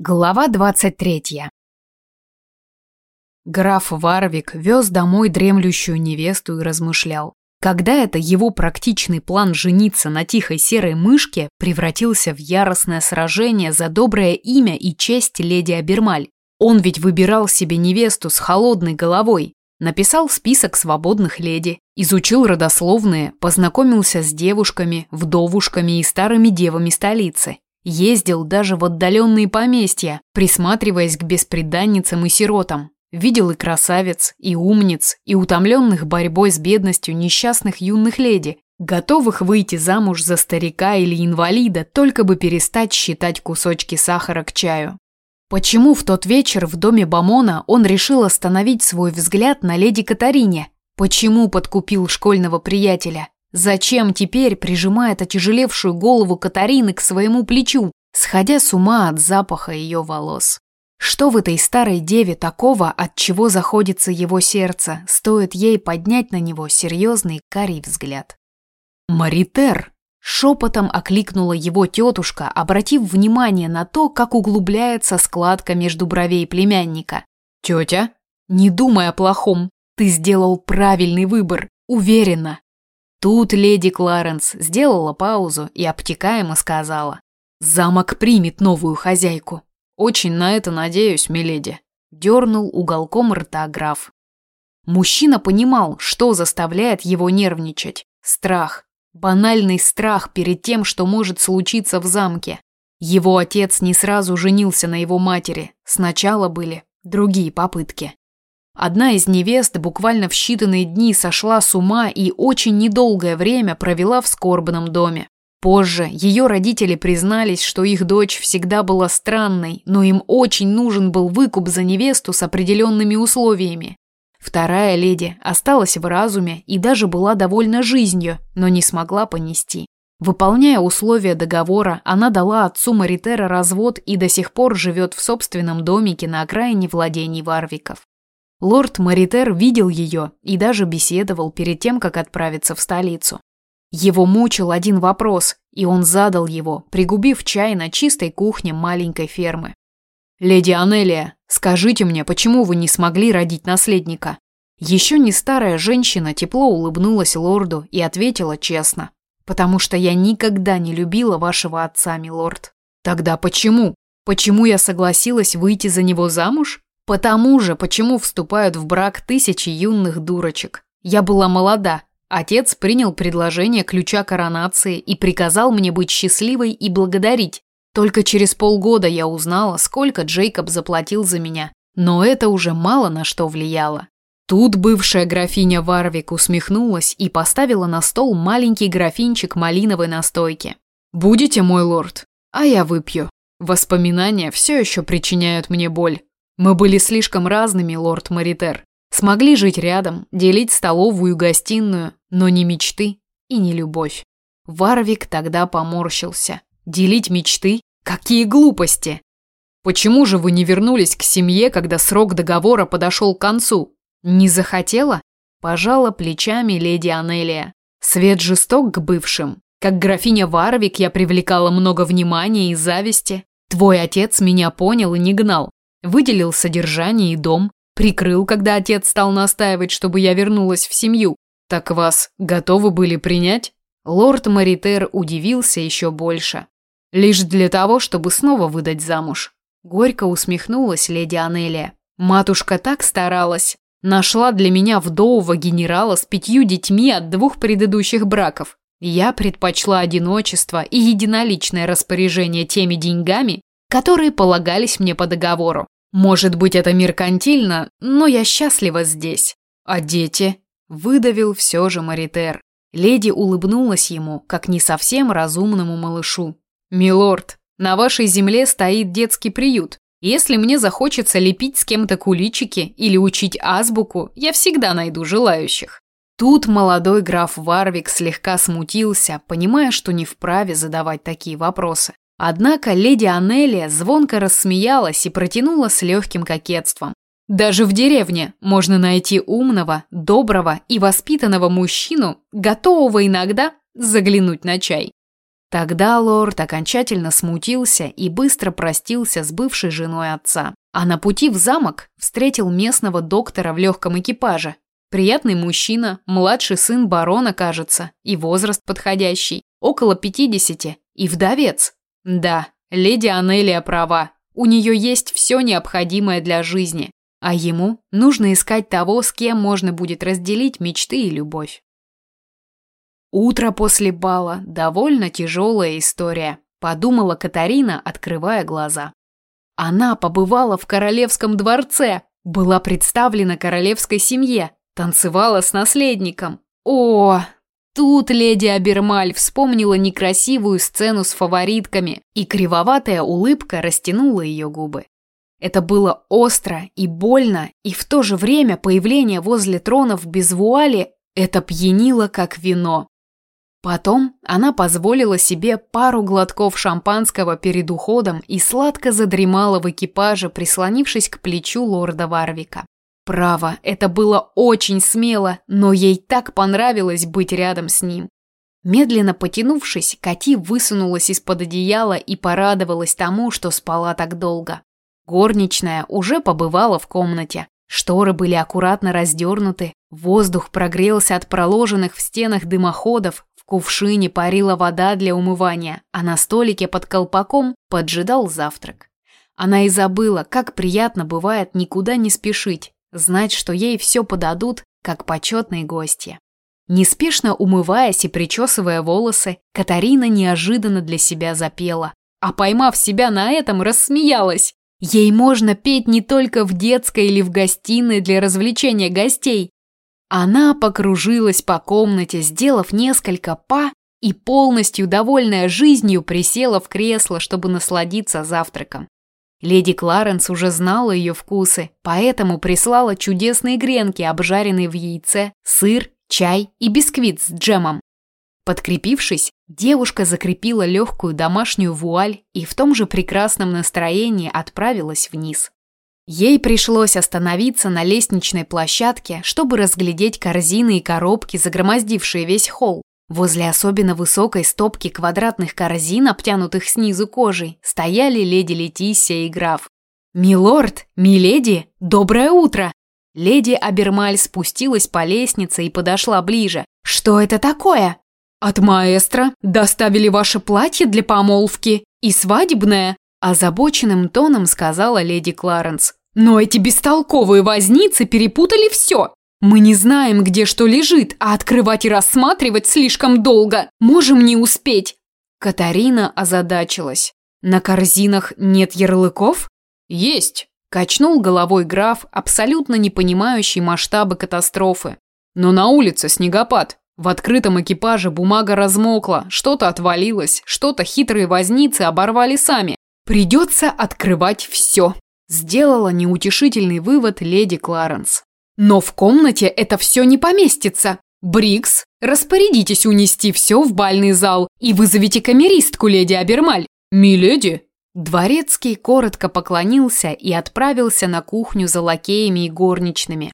Глава 23. Граф Варвик вез домой дремлющую невесту и размышлял. Когда это его практичный план жениться на тихой серой мышке превратился в яростное сражение за доброе имя и честь леди Абермаль? Он ведь выбирал себе невесту с холодной головой, написал список свободных леди, изучил родословные, познакомился с девушками, вдовушками и старыми девами столицы Ездил даже в отдаленные поместья, присматриваясь к бесприданницам и сиротам. Видел и красавиц, и умниц, и утомленных борьбой с бедностью несчастных юных леди, готовых выйти замуж за старика или инвалида, только бы перестать считать кусочки сахара к чаю. Почему в тот вечер в доме Бамона он решил остановить свой взгляд на леди Катарине? Почему подкупил школьного приятеля? Зачем теперь прижимает отяжелевшую голову Катарины к своему плечу, сходя с ума от запаха ее волос? Что в этой старой деве такого, от чего заходится его сердце, стоит ей поднять на него серьезный карий взгляд? «Маритер!» – шепотом окликнула его тетушка, обратив внимание на то, как углубляется складка между бровей племянника. «Тетя, не думай о плохом, ты сделал правильный выбор, уверена, Тут леди Кларенс сделала паузу и обтекаемо сказала. «Замок примет новую хозяйку». «Очень на это надеюсь, миледи», – дернул уголком рта граф. Мужчина понимал, что заставляет его нервничать. Страх. Банальный страх перед тем, что может случиться в замке. Его отец не сразу женился на его матери. Сначала были другие попытки. Одна из невест буквально в считанные дни сошла с ума и очень недолгое время провела в скорбном доме. Позже ее родители признались, что их дочь всегда была странной, но им очень нужен был выкуп за невесту с определенными условиями. Вторая леди осталась в разуме и даже была довольна жизнью, но не смогла понести. Выполняя условия договора, она дала отцу Маритера развод и до сих пор живет в собственном домике на окраине владений Варвиков. Лорд Маритер видел ее и даже беседовал перед тем, как отправиться в столицу. Его мучил один вопрос, и он задал его, пригубив чай на чистой кухне маленькой фермы. «Леди Анелия, скажите мне, почему вы не смогли родить наследника?» Еще не старая женщина тепло улыбнулась лорду и ответила честно. «Потому что я никогда не любила вашего отца, милорд». «Тогда почему? Почему я согласилась выйти за него замуж?» Потому же, почему вступают в брак тысячи юных дурочек. Я была молода. Отец принял предложение ключа коронации и приказал мне быть счастливой и благодарить. Только через полгода я узнала, сколько Джейкоб заплатил за меня. Но это уже мало на что влияло. Тут бывшая графиня Варвик усмехнулась и поставила на стол маленький графинчик малиновой настойки. «Будете, мой лорд? А я выпью. Воспоминания все еще причиняют мне боль. Мы были слишком разными, лорд Маритер. Смогли жить рядом, делить столовую и гостиную, но не мечты и не любовь. Варвик тогда поморщился. Делить мечты? Какие глупости! Почему же вы не вернулись к семье, когда срок договора подошел к концу? Не захотела? Пожала плечами леди Анелия. Свет жесток к бывшим. Как графиня Варвик я привлекала много внимания и зависти. Твой отец меня понял и не гнал. Выделил содержание и дом, прикрыл, когда отец стал настаивать, чтобы я вернулась в семью. Так вас готовы были принять? Лорд Маритер удивился еще больше. Лишь для того, чтобы снова выдать замуж. Горько усмехнулась леди Анелия. Матушка так старалась. Нашла для меня вдового генерала с пятью детьми от двух предыдущих браков. Я предпочла одиночество и единоличное распоряжение теми деньгами, которые полагались мне по договору. Может быть, это меркантильно, но я счастлива здесь. А дети? Выдавил все же Маритер. Леди улыбнулась ему, как не совсем разумному малышу. «Милорд, на вашей земле стоит детский приют. Если мне захочется лепить с кем-то куличики или учить азбуку, я всегда найду желающих». Тут молодой граф Варвик слегка смутился, понимая, что не вправе задавать такие вопросы. Однако леди Анелия звонко рассмеялась и протянула с легким кокетством. Даже в деревне можно найти умного, доброго и воспитанного мужчину, готового иногда заглянуть на чай. Тогда лорд окончательно смутился и быстро простился с бывшей женой отца. А на пути в замок встретил местного доктора в легком экипаже. Приятный мужчина, младший сын барона, кажется, и возраст подходящий, около 50, и вдовец. Да, леди Анелия права, у нее есть все необходимое для жизни, а ему нужно искать того, с кем можно будет разделить мечты и любовь. Утро после бала – довольно тяжелая история, подумала Катарина, открывая глаза. Она побывала в королевском дворце, была представлена королевской семье, танцевала с наследником. О, тут леди Абермаль вспомнила некрасивую сцену с фаворитками, и кривоватая улыбка растянула ее губы. Это было остро и больно, и в то же время появление возле тронов без вуали это пьянило как вино. Потом она позволила себе пару глотков шампанского перед уходом и сладко задремала в экипаже, прислонившись к плечу лорда Варвика. Право, это было очень смело, но ей так понравилось быть рядом с ним. Медленно потянувшись, Кати высунулась из-под одеяла и порадовалась тому, что спала так долго. Горничная уже побывала в комнате. Шторы были аккуратно раздернуты, воздух прогрелся от проложенных в стенах дымоходов, кувшине парила вода для умывания, а на столике под колпаком поджидал завтрак. Она и забыла, как приятно бывает никуда не спешить, знать, что ей все подадут, как почетные гости. Неспешно умываясь и причесывая волосы, Катарина неожиданно для себя запела, а поймав себя на этом, рассмеялась. Ей можно петь не только в детской или в гостиной для развлечения гостей, она покружилась по комнате, сделав несколько па и полностью довольная жизнью присела в кресло, чтобы насладиться завтраком. Леди Кларенс уже знала ее вкусы, поэтому прислала чудесные гренки, обжаренные в яйце, сыр, чай и бисквит с джемом. Подкрепившись, девушка закрепила легкую домашнюю вуаль и в том же прекрасном настроении отправилась вниз. Ей пришлось остановиться на лестничной площадке, чтобы разглядеть корзины и коробки, загромоздившие весь холл. Возле особенно высокой стопки квадратных корзин, обтянутых снизу кожей, стояли леди Летисия и граф. «Милорд! Миледи! Доброе утро!» Леди Абермаль спустилась по лестнице и подошла ближе. «Что это такое?» «От маэстро доставили ваше платье для помолвки и свадебное», озабоченным тоном сказала леди Кларенс. Но эти бестолковые возницы перепутали все. Мы не знаем, где что лежит, а открывать и рассматривать слишком долго. Можем не успеть. Катарина озадачилась. На корзинах нет ярлыков? Есть. Качнул головой граф, абсолютно не понимающий масштабы катастрофы. Но на улице снегопад. В открытом экипаже бумага размокла, что-то отвалилось, что-то хитрые возницы оборвали сами. Придется открывать все. Сделала неутешительный вывод леди Кларенс. Но в комнате это все не поместится. Брикс, распорядитесь унести все в бальный зал и вызовите камеристку, леди Абермаль. Миледи. Дворецкий коротко поклонился и отправился на кухню за лакеями и горничными.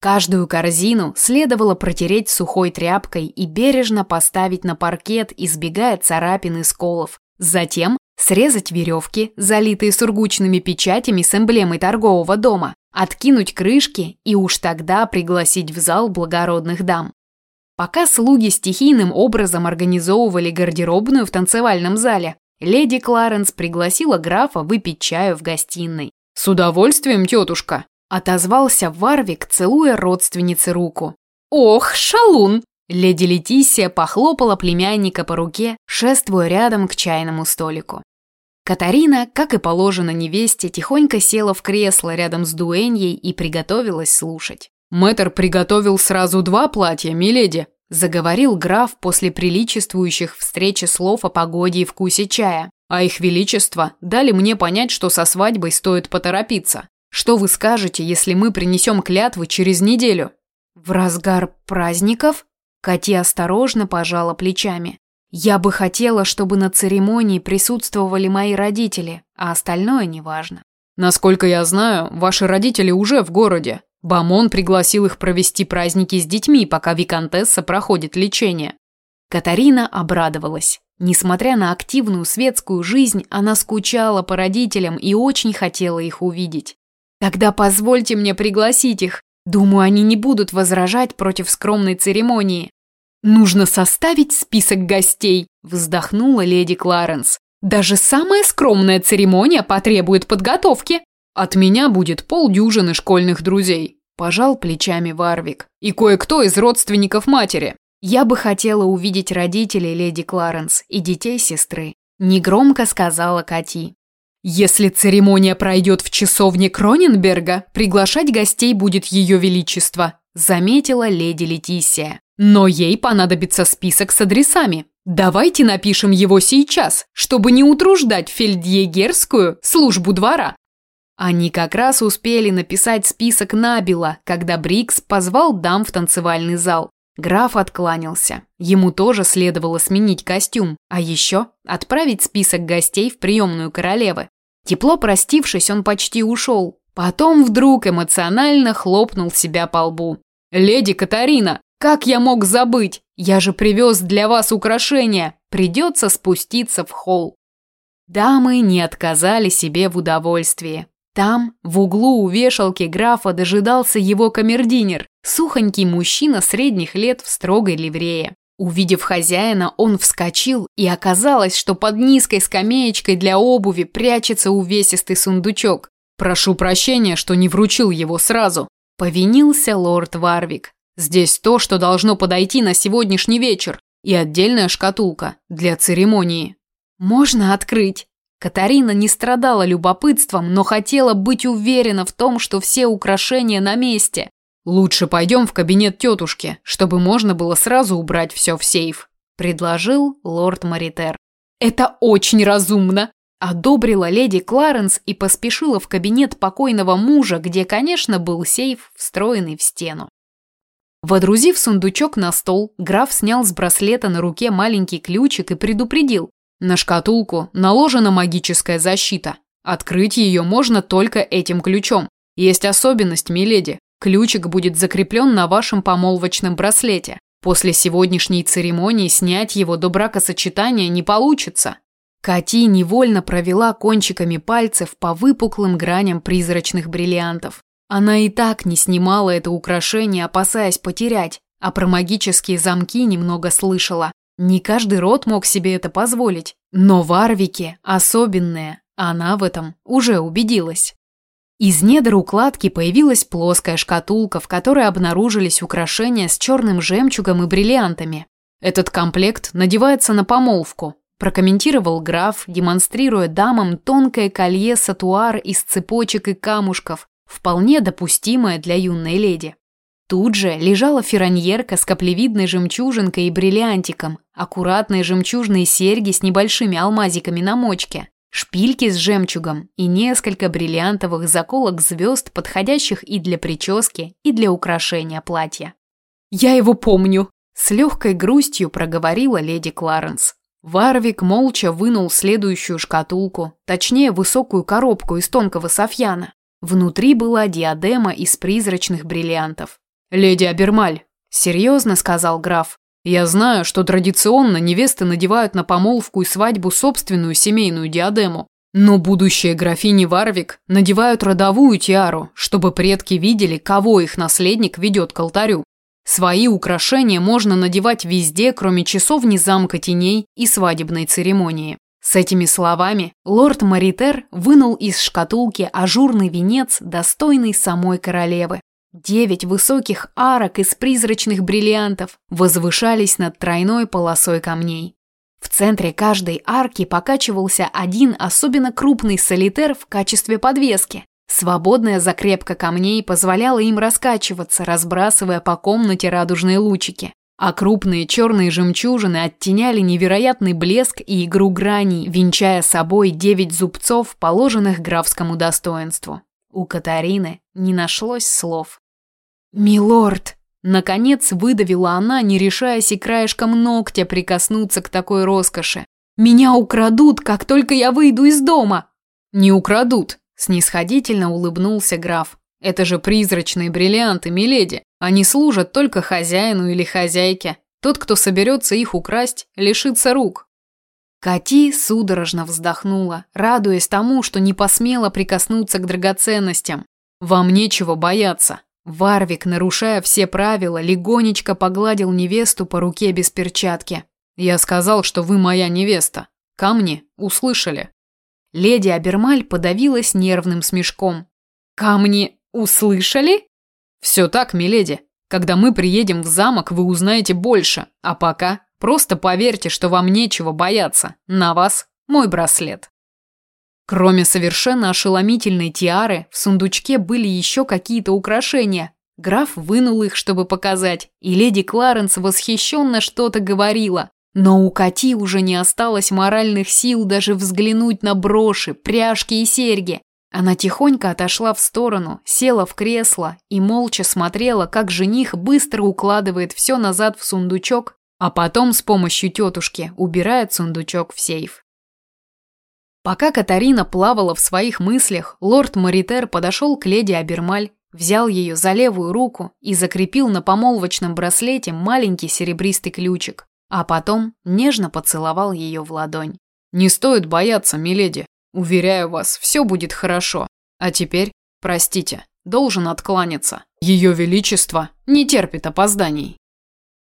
Каждую корзину следовало протереть сухой тряпкой и бережно поставить на паркет, избегая царапин и сколов. Затем Срезать веревки, залитые сургучными печатями с эмблемой торгового дома, откинуть крышки и уж тогда пригласить в зал благородных дам. Пока слуги стихийным образом организовывали гардеробную в танцевальном зале, леди Кларенс пригласила графа выпить чаю в гостиной. «С удовольствием, тетушка!» – отозвался Варвик, целуя родственнице руку. «Ох, шалун!» Леди Летисия похлопала племянника по руке, шествуя рядом к чайному столику. Катарина, как и положено невесте, тихонько села в кресло рядом с дуэньей и приготовилась слушать. «Мэтр приготовил сразу два платья, миледи», – заговорил граф после приличествующих встречи слов о погоде и вкусе чая. «А их величество дали мне понять, что со свадьбой стоит поторопиться. Что вы скажете, если мы принесем клятвы через неделю?» «В разгар праздников?» Кати осторожно пожала плечами. «Я бы хотела, чтобы на церемонии присутствовали мои родители, а остальное неважно». «Насколько я знаю, ваши родители уже в городе. Бамон пригласил их провести праздники с детьми, пока виконтесса проходит лечение». Катарина обрадовалась. Несмотря на активную светскую жизнь, она скучала по родителям и очень хотела их увидеть. «Тогда позвольте мне пригласить их. Думаю, они не будут возражать против скромной церемонии». «Нужно составить список гостей», – вздохнула леди Кларенс. «Даже самая скромная церемония потребует подготовки». «От меня будет полдюжины школьных друзей», – пожал плечами Варвик. «И кое-кто из родственников матери». «Я бы хотела увидеть родителей леди Кларенс и детей сестры», – негромко сказала Кати. «Если церемония пройдет в часовне Кроненберга, приглашать гостей будет ее величество», – заметила леди Летисия. «Но ей понадобится список с адресами. Давайте напишем его сейчас, чтобы не утруждать фельдъегерскую службу двора». Они как раз успели написать список набело, когда Брикс позвал дам в танцевальный зал. Граф откланялся. Ему тоже следовало сменить костюм, а еще отправить список гостей в приемную королевы. Тепло простившись, он почти ушел. Потом вдруг эмоционально хлопнул себя по лбу. «Леди Катарина, как я мог забыть? Я же привез для вас украшения. Придется спуститься в холл». Дамы не отказали себе в удовольствии. Там, в углу у вешалки графа, дожидался его камердинер, сухонький мужчина средних лет в строгой ливрее. Увидев хозяина, он вскочил, и оказалось, что под низкой скамеечкой для обуви прячется увесистый сундучок. «Прошу прощения, что не вручил его сразу», – повинился лорд Варвик. «Здесь то, что должно подойти на сегодняшний вечер, и отдельная шкатулка для церемонии». «Можно открыть?» Катарина не страдала любопытством, но хотела быть уверена в том, что все украшения на месте. «Лучше пойдем в кабинет тетушки, чтобы можно было сразу убрать все в сейф», – предложил лорд Маритер. «Это очень разумно», – одобрила леди Кларенс и поспешила в кабинет покойного мужа, где, конечно, был сейф, встроенный в стену. Водрузив сундучок на стол, граф снял с браслета на руке маленький ключик и предупредил. На шкатулку наложена магическая защита. Открыть ее можно только этим ключом. Есть особенность, миледи. Ключик будет закреплен на вашем помолвочном браслете. После сегодняшней церемонии снять его до бракосочетания не получится. Кати невольно провела кончиками пальцев по выпуклым граням призрачных бриллиантов. Она и так не снимала это украшение, опасаясь потерять, а про магические замки немного слышала. Не каждый род мог себе это позволить, но Варвики особенные, она в этом уже убедилась. Из недр укладки появилась плоская шкатулка, в которой обнаружились украшения с черным жемчугом и бриллиантами. Этот комплект надевается на помолвку, прокомментировал граф, демонстрируя дамам тонкое колье-сатуар из цепочек и камушков, вполне допустимое для юной леди. Тут же лежала фероньерка с каплевидной жемчужинкой и бриллиантиком, аккуратные жемчужные серьги с небольшими алмазиками на мочке, шпильки с жемчугом и несколько бриллиантовых заколок звезд, подходящих и для прически, и для украшения платья. «Я его помню!» – с легкой грустью проговорила леди Кларенс. Варвик молча вынул следующую шкатулку, точнее высокую коробку из тонкого софьяна. Внутри была диадема из призрачных бриллиантов. «Леди Абермаль», – серьезно сказал граф, – «я знаю, что традиционно невесты надевают на помолвку и свадьбу собственную семейную диадему, но будущие графини Варвик надевают родовую тиару, чтобы предки видели, кого их наследник ведет к алтарю. Свои украшения можно надевать везде, кроме часовни замка теней и свадебной церемонии. С этими словами лорд Маритер вынул из шкатулки ажурный венец, достойный самой королевы. Девять высоких арок из призрачных бриллиантов возвышались над тройной полосой камней. В центре каждой арки покачивался один особенно крупный солитер в качестве подвески. Свободная закрепка камней позволяла им раскачиваться, разбрасывая по комнате радужные лучики. А крупные черные жемчужины оттеняли невероятный блеск и игру граней, венчая собой девять зубцов, положенных графскому достоинству. У Катарины не нашлось слов. «Милорд!» Наконец выдавила она, не решаясь и краешком ногтя прикоснуться к такой роскоши. «Меня украдут, как только я выйду из дома!» «Не украдут!» – снисходительно улыбнулся граф. «Это же призрачные бриллианты, миледи. Они служат только хозяину или хозяйке. Тот, кто соберется их украсть, лишится рук». Кати судорожно вздохнула, радуясь тому, что не посмела прикоснуться к драгоценностям. «Вам нечего бояться». Варвик, нарушая все правила, легонечко погладил невесту по руке без перчатки. «Я сказал, что вы моя невеста. Камни услышали». Леди Абермаль подавилась нервным смешком. «Камни услышали?» «Все так, миледи. Когда мы приедем в замок, вы узнаете больше. А пока Просто поверьте, что вам нечего бояться. На вас мой браслет. Кроме совершенно ошеломительной тиары, в сундучке были еще какие-то украшения. Граф вынул их, чтобы показать, и леди Кларенс восхищенно что-то говорила. Но у Кати уже не осталось моральных сил даже взглянуть на броши, пряжки и серьги. Она тихонько отошла в сторону, села в кресло и молча смотрела, как жених быстро укладывает все назад в сундучок а потом с помощью тетушки убирает сундучок в сейф. Пока Катарина плавала в своих мыслях, лорд Маритер подошел к леди Абермаль, взял ее за левую руку и закрепил на помолвочном браслете маленький серебристый ключик, а потом нежно поцеловал ее в ладонь. «Не стоит бояться, миледи. Уверяю вас, все будет хорошо. А теперь, простите, должен откланяться. Ее Величество не терпит опозданий».